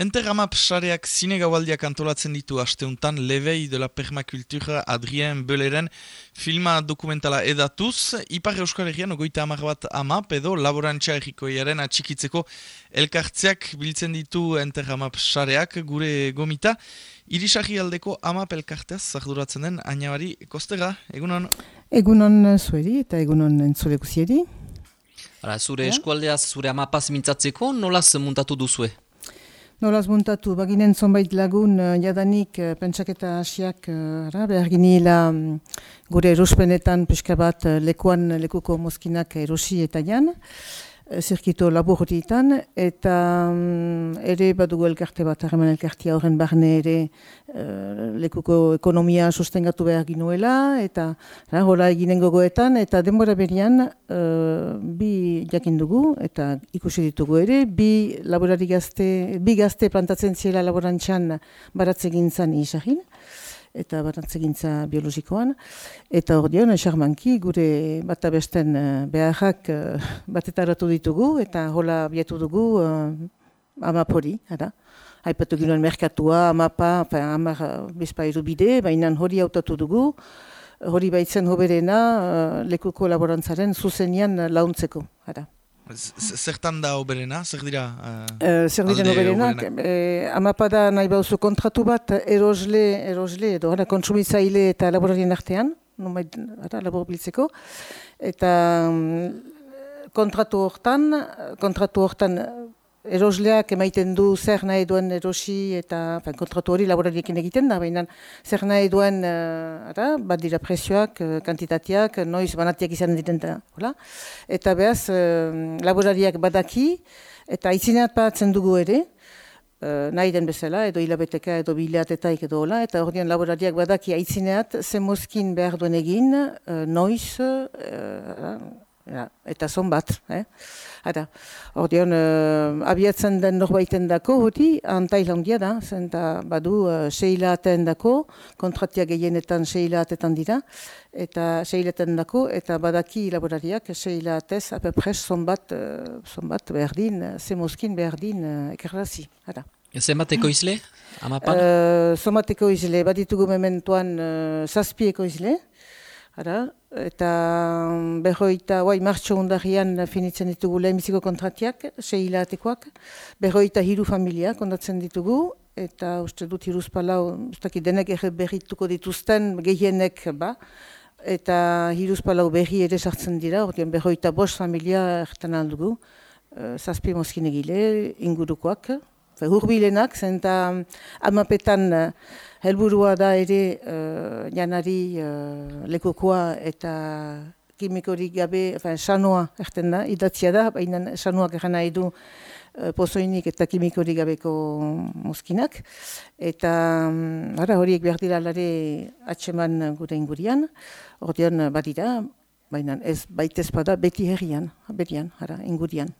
Enterramap sareak zinegaualdiak antolatzen ditu asteuntan Levei de la Permakultura Adrien Böleren filma dokumentala edatuz. Ipar Euskal Herrian ogoita amar bat amap edo laborantza errikoiaren atxikitzeko elkartzeak biltzen ditu Enterramap sareak gure gomita. Irisari aldeko amap elkarteaz zarduratzen den Añabari Kostega, egunon? Egunon zueri eta egunon entzulekusieri. Zure ja? eskualdeaz, zure amapaz mintzatzeko, nolaz muntatu duzue? Nolaz muntatu, baginen zonbait lagun uh, jadanik uh, pentsaketa hasiak uh, behar ginila um, gure erospenetan peska bat lekuan lekuko mozkinak erosi eta jan zirkito labur eta um, ere badugu elkarte bat, harreman elkartia horren barne ere uh, lekuko ekonomia sustengatu behar ginuela, eta hola eginen gogoetan, eta denbora berian uh, bi jakin dugu, eta ikusi ditugu ere, bi laborari gazte, bi gazte plantatzen ziela laborantxan baratze gintzan isahin, eta barantzegintza biologikoan. Eta hor dion, esarmanki, gure bat abesten eh, beharrak uh, batetaratu ditugu, eta hola bietu dugu uh, amapori, ara. Haipatu ginoen merkatua, amapa, amar bizpa bide, baina hori hautatu dugu, hori baitzen hoberena uh, lekuko laborantzaren zuzenian launtzeko, ara. Zertan da oberena? Zer dira? Uh, zer dira oberenak? Eh, amapada nahi bauzu kontratu bat erosle, erosle edo ara, kontsumitzaile eta laborarien artean, nomait, ara, labor biltzeko. Eta um, kontratu hortan, kontratu hortan erosleak emaiten du zer nahi duen erosi eta fen, kontratu hori laborariekin egiten da, baina zer nahi duen uh, bat dira presioak, uh, kantitateak, noiz banatiak izan diren da. Hola? Eta behaz, uh, laborariak badaki eta itzineat batzen dugu ere, uh, nahi den bezala, edo hilabeteka, edo bilatetaik edo hola, eta hori laborariak badaki aitzineat, ze mozkin behar duen egin, uh, noiz, ja, eta zon bat. Eh? Eta, ordeon, uh, abiatzen den norbaiten dako, hori, antailandia da, zen badu, uh, seilaten dako, kontratia gehienetan seilatetan dira, eta seilaten dako, eta badaki laborariak seilatez, apepres, zon bat, uh, zon bat berdin, zemoskin berdin, uh, ekerrazi. Eta. Zenbateko izle, amapan? Uh, Zomateko izle, baditugu mementuan uh, zazpieko izle, Ara, eta mm, berroita, guai, martxo undarian finitzen ditugu lehenbiziko kontratiak, sei hilatekoak, berroita hiru familia kondatzen ditugu, eta uste dut hiruz palau, ustaki denek ere berrituko dituzten, gehienek ba, eta hiruz palau berri ere sartzen dira, ordean berroita bos familia ertan aldugu, uh, zazpi mozkin egile, ingurukoak, hurbilenak, zenta amapetan, helburua da ere uh, janari uh, lekukoa eta kimikorik gabe, enfin, sanoa erten da, idatzia da, baina sanoak eran nahi du pozoinik eta kimikorik gabeko muskinak. Eta um, ara, horiek behar dira lare atseman gure ingurian, ordean badira, baina ez baitez bada beti herrian, berian, ara, ingurian.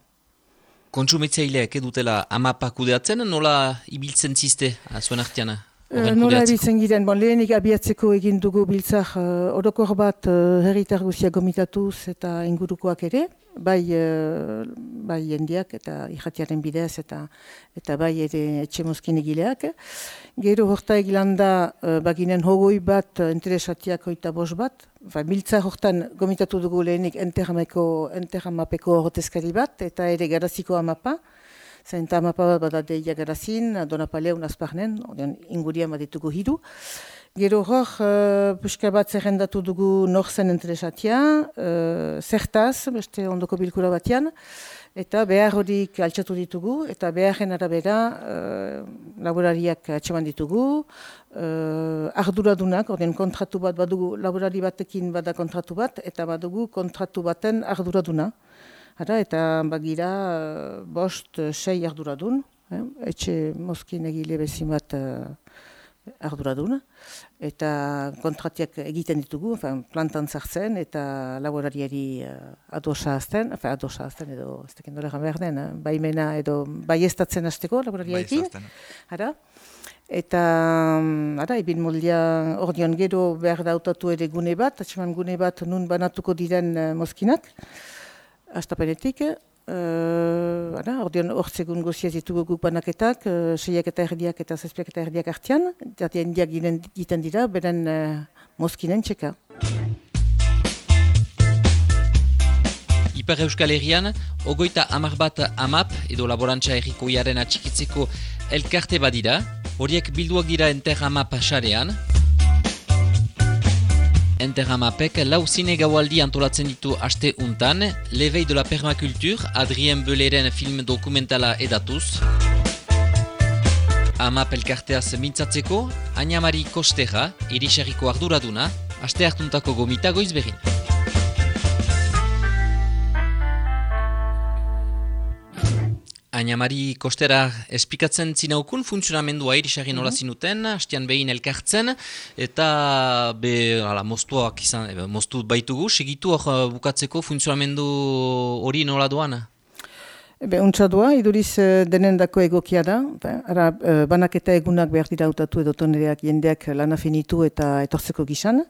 Kontsumitzaileak edutela amapakudeatzen, nola ibiltzen ziste, zuen artean? Uh, nola ebitzen giren, bon, lehenik abiatzeko egin dugu biltzak uh, orokor bat uh, herritar guzia gomitatuz eta ingurukoak ere, bai, uh, bai jendiak eta ihatiaren bidez eta eta bai ere etxemozkin egileak. Gero horta egilanda uh, baginen hogoi bat uh, interesatiak oita bos bat, bai, biltzak hortan gomitatu dugu lehenik enterramapeko horretezkari bat eta ere garaziko amapa, Zainta amapa bat bada deia garazin, dona paleun azparnen, ingurian bat ditugu hiru. Gero hor, uh, puska bat zerrendatu dugu norzen entresatia, uh, zertaz, beste ondoko bilkura batean, eta behar horik altxatu ditugu, eta beharren arabera uh, laborariak atxeman ditugu, uh, arduradunak, ordean kontratu bat badugu, laborari batekin bada kontratu bat, eta badugu kontratu baten arduraduna. Hara, eta bagira uh, bost, sei arduradun, eh? etxe mozkin egile bezin bat uh, arduradun, eta kontratiak egiten ditugu, enfin, plantan zartzen, eta laborariari uh, adosa azten, enfin, adosa azten edo, ez tekin dole behar den, eh? baimena edo baiestatzen azteko laborariarekin. Hara, eta, um, hara, ibin moldia ordeon gero behar dautatu ere gune bat, atseman gune bat nun banatuko diren uh, mozkinak, astapenetik, Uh, Ordean hortzegun goziaz ditugu guk banaketak, uh, seiak eta erdiak eta zazpiak eta erdiak artian, eta hendiak giten dira, beren uh, mozkinen txeka. Ipar Euskal Herrian, ogoita amar bat amap edo laborantza errikoiaren atxikitzeko elkarte badira, horiek bilduak dira enter amap asarean, Enterramapek lau zine gaualdi antolatzen ditu aste untan, Levei de la Permaculture, Adrien Beleren film dokumentala edatuz. Amap elkarteaz mintzatzeko, Añamari Kostera, irisarriko arduraduna, aste hartuntako gomita goiz behin. Añamari Kostera espikatzen zinaukun funtzionamendua irisari nola mhm. zinuten, hastian behin elkartzen, eta be, ala, moztuak izan, e, moztu baitugu, segitu hor uh, bukatzeko funtzionamendu hori nola doana? Be, untsa doa, iduriz uh, denen dako egokia da, ara, uh, banaketa egunak behar dira utatu edo tonereak jendeak lana finitu eta etortzeko gizan.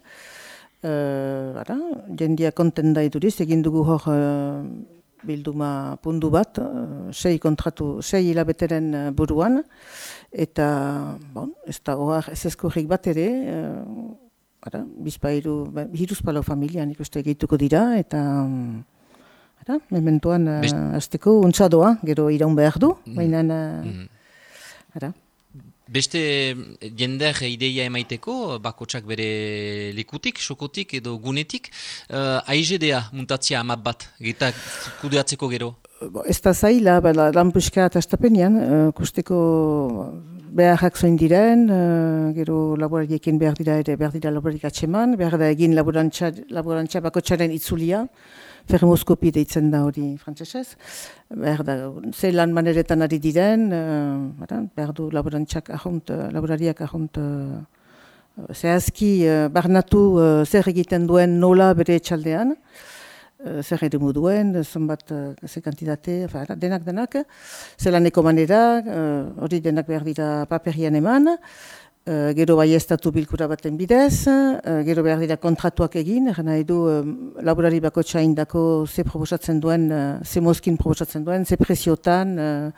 Uh, ara, jendeak konten da iduriz, egin dugu hor bilduma pundu bat, uh, sei kontratu, sei hilabeteren uh, buruan, eta, bon, ez da hoar ez eskurrik bat ere, uh, ara, bizpairu, ba, hiruz palo familian ikuste egituko dira, eta, ara, mementuan, uh, azteko, untsadoa, gero iraun behar du, mm. baina, uh, ara, Beste jender ideia emaiteko, bakotsak bere likutik, sokotik edo gunetik, uh, eh, AIGDA muntatzia amap bat, eta kudeatzeko gero? Ez da zaila, lan puska eta estapenean, uh, kusteko beharrak zoin diren, uh, gero laborariekin behar dira ere, behar dira laborarik atseman, behar da egin laborantza, laborantza bakotsaren itzulia, fermoskopi deitzen da hori frantzesez. Behar da, ze lan maneretan ari diren, uh, behar du laborantzak ahont, laborariak ahont, uh, zehazki uh, barnatu uh, zer egiten duen nola bere etxaldean, zer edu duen, zonbat uh, ze kantitate, denak denak, zelaneko manera, hori denak behar dira paperian eman, Uh, gero bai ez bilkura baten bidez, uh, gero behar dira kontratuak egin, gana edu uh, laborari bako txain dako ze proposatzen duen, uh, ze mozkin proposatzen duen, ze presiotan, uh,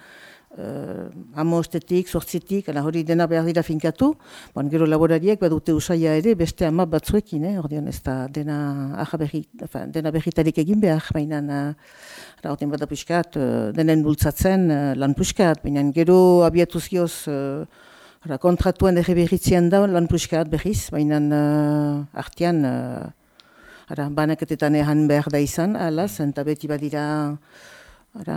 uh, amostetik, sortzitik, hori dena behar dira finkatu, bon, gero laborariek badute usaia ere beste ama batzuekin, eh? ordean ez da dena, berri, dena berritarik egin behar, baina uh, ordean bada puskat, uh, denen bultzatzen uh, lan puskat, baina gero abiatuz gioz, uh, Hora, kontratuen ere berritzen da, lan puskat berriz, baina uh, artian, uh, banaketetan ehan behar da izan, alaz, eta beti badira, ara,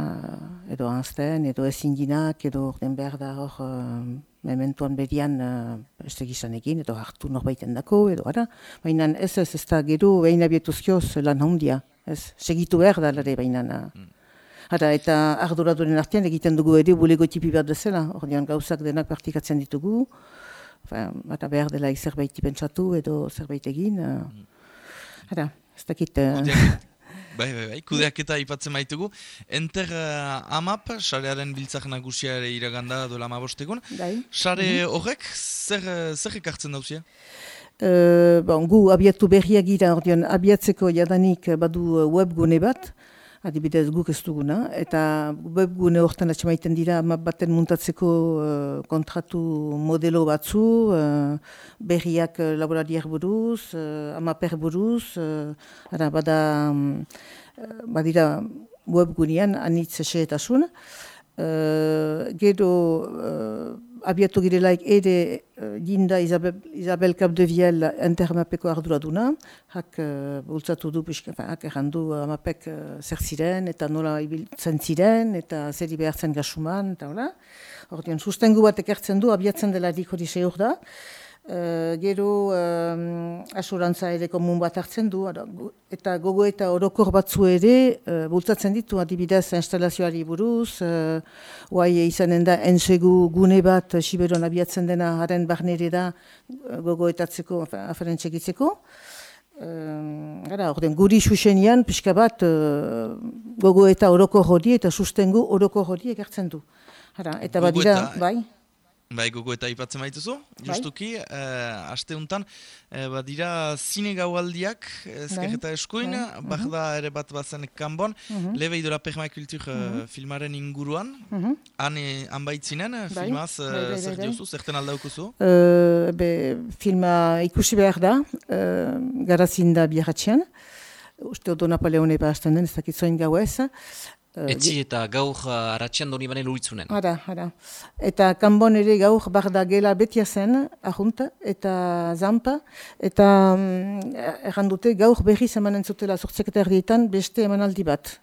edo anzten, edo ezindinak, edo orden behar da hor, uh, mementuan berian, uh, ez egizanekin, edo hartu norbaiten dako, edo ara, baina ez ez ez da gero, behin abietuzkioz lan handia, ez, segitu behar da, lare, baina, uh, Hara, eta arduraduren artean egiten dugu ere bulego tipi bat dezela, ordean gauzak denak partikatzen ditugu, eta behar dela zerbait pentsatu edo zerbait egin. Hara, ez dakit... Eh, bai, bai, bai, kudeak eta ipatzen baitugu. Enter uh, amap, sarearen biltzak nagusia ere iraganda dola amabostegun. Bai. Sare mhm. horrek, zer, zer ekartzen dauzia? Uh, bon, gu abiatu berriak gira, ordean abiatzeko jadanik badu webgune bat, adibidez guk ez duguna, eta webgune horretan atxemaiten dira baten muntatzeko uh, kontratu modelo batzu, uh, berriak uh, laborariak buruz, uh, amaper buruz, uh, ara, bada, um, badira webgunean anitz eseetasun. Uh, gero, abiatu girelaik ere uh, Linda Isabel, Isabel Capdeviel entermapeko arduraduna, hak uh, bultzatu du, hak errandu amapek uh, zer ziren, eta nola ibiltzen ziren, eta zer behartzen gasuman, eta hola. Ordean, sustengu bat ekertzen du, abiatzen dela hori seur da. Uh, gero um, asurantza ere komun bat hartzen du, eta gogo eta orokor batzu ere uh, bultzatzen ditu adibidez instalazioari buruz, uh, oai izanen da ensegu gune bat siberon abiatzen dena haren barnere da uh, gogo etatzeko, aferentsegitzeko. Uh, gara, orden, guri susenian pixka bat uh, gogo eta oroko hori eta sustengu oroko hori ekartzen du. Hara, eta badira, bai? Bai, gogo eta ipatzen baituzu, Bai. justuki, uh, aste honetan, uh, badira zine gaualdiak, ezker Bai, eta eskuin, bai, bagda ere bat bazen kanbon, Mhm. lebe idola permakultur uh, filmaren inguruan, Mhm. han, eh, han baitzinen, Bai, filmaz, bai, uh, bai, bai, zer bai. diozu, zerten aldaukuzu? Uh, be, filma ikusi behar da, uh, garazin da biarratxean. Uste odo Napoleone behazten den, ez dakit zoin gau ez. Uh, Etzi eta gaur uh, aratxean doni bane luritzunen. Hara, hara. Eta kanbon ere gaur barda gela betia zen, ahunt, eta zampa, eta mm, errandute gaur berriz emanen zutela sortzek eta erdietan beste emanaldi bat.